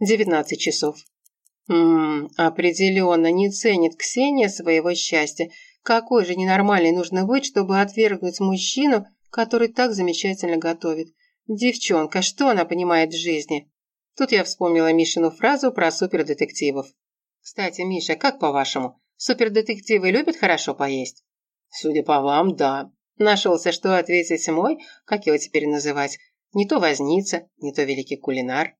19 часов. Ммм, определенно не ценит Ксения своего счастья. Какой же ненормальный нужно быть, чтобы отвергнуть мужчину, который так замечательно готовит. Девчонка, что она понимает в жизни? Тут я вспомнила Мишину фразу про супердетективов. Кстати, Миша, как по-вашему, супердетективы любят хорошо поесть? Судя по вам, да. Нашелся, что ответить мой, как его теперь называть, не то возница, не то великий кулинар.